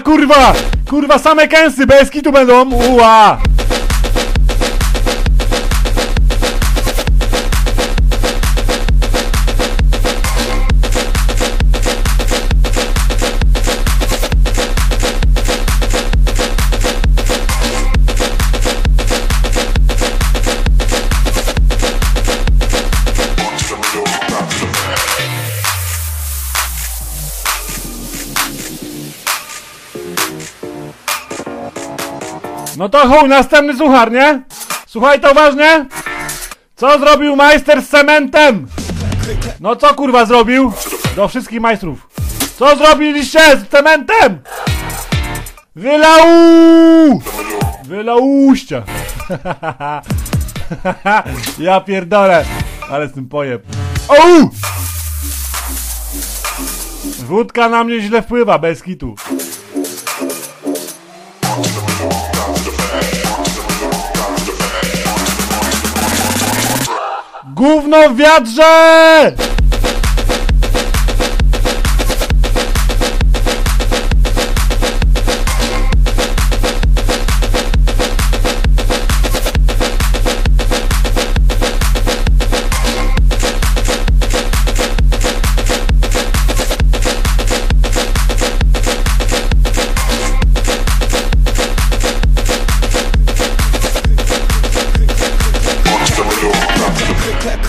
Kurwa! Kurwa, same kęsy, bez kitu będą! Uła! No to chuj, następny suchar, nie? Słuchaj to uważnie! Co zrobił majster z cementem? No co kurwa zrobił? Do wszystkich majstrów. Co zrobiliście z cementem? Wylał! Wylauście! ja pierdolę! Ale z tym pojeb. Ouu! Wódka na mnie źle wpływa, bez kitu. Gówno w wiatrze!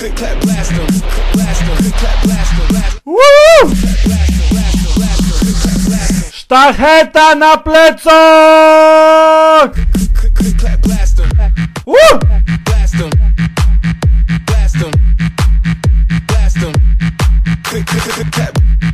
Click, clap, blast them, blast them, click, clap, blast them, blast Woo! Sztacheta na plecach! click, clap, blast them, Woo! blast them, blast them, blast them, click, click, clap.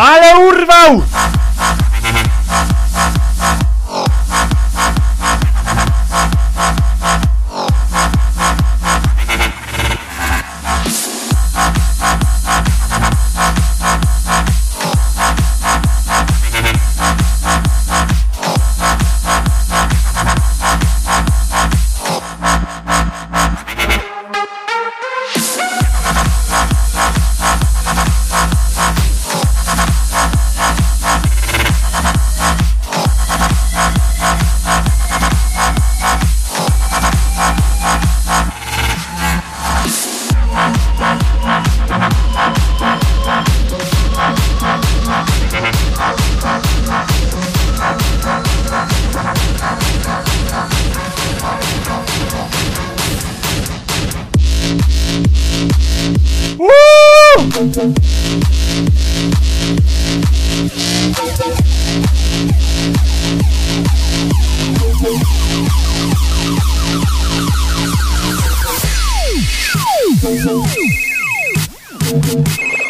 Ale urwał!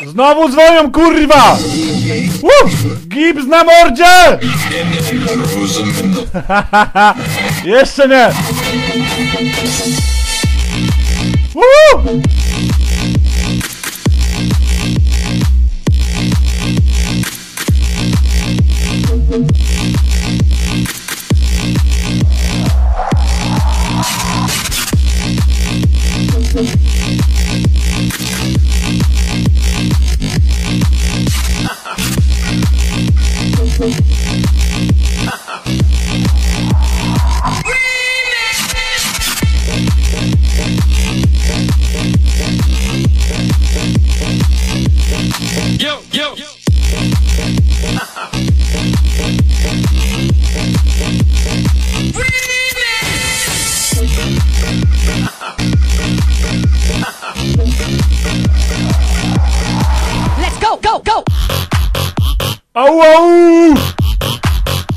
Znowu dzwonią, kurwa! Uf! Gips na mordzie! Jeszcze nie! Woo! Au, au!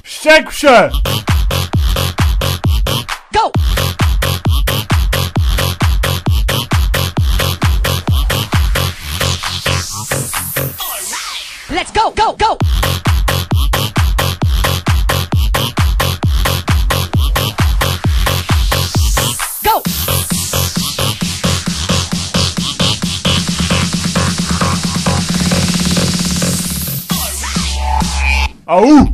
Wściekł się! Go! Let's go, go, go! Go! Au!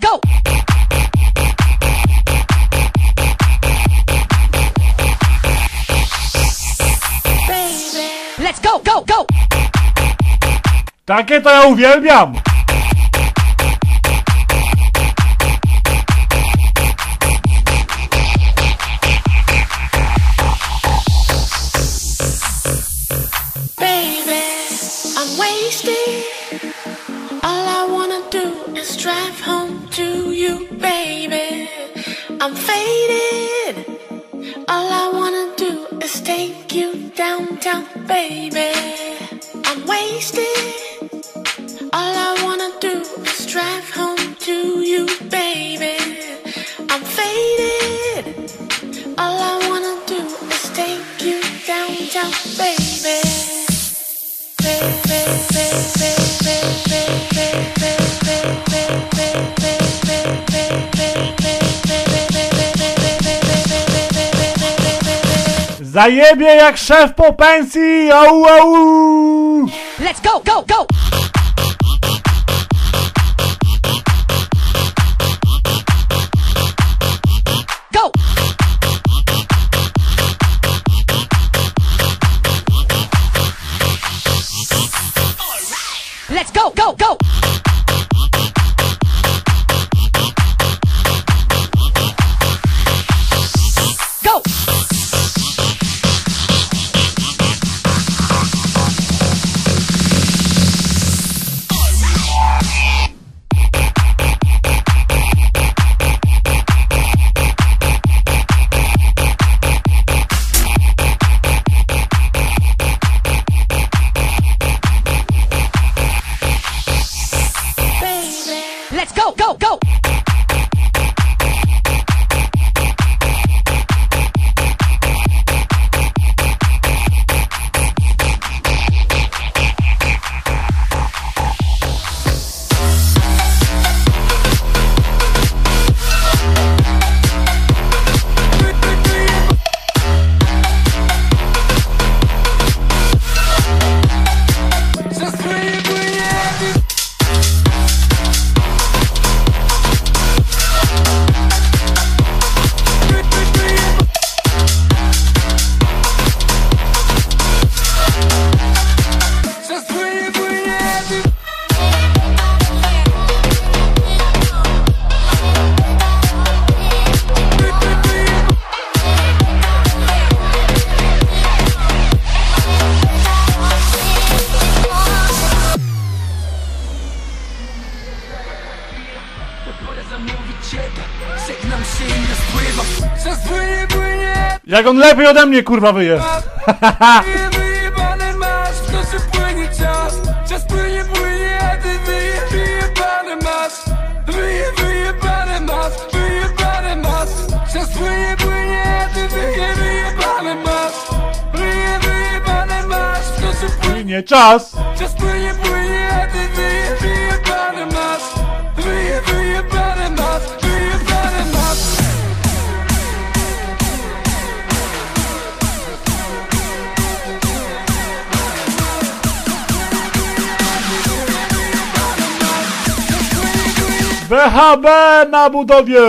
Go! Let's go, go, go! Takie to ja uwielbiam! All I wanna do is take you downtown, baby. I'm wasted. All I wanna do is drive home Zajebie jak szef po pensji! Au, au! Let's go, go, go! Go! Let's go, go, go! Let's go, go, go! Żegnam się nie bring it, bring it. Jak on lepiej ode mnie kurwa wyje! Wyje, wyjebane masz, w nocy płynie czas Czas płynie, płynie, ty wyje, wyjebane masz Wyje, wyjebane masz, wyjebane masz Czas płynie, płynie, ty wyje, wyjebane masz Wyje, wyjebane masz, w nocy płynie Nie czas! Czas płynie, płynie, BHB na budowie!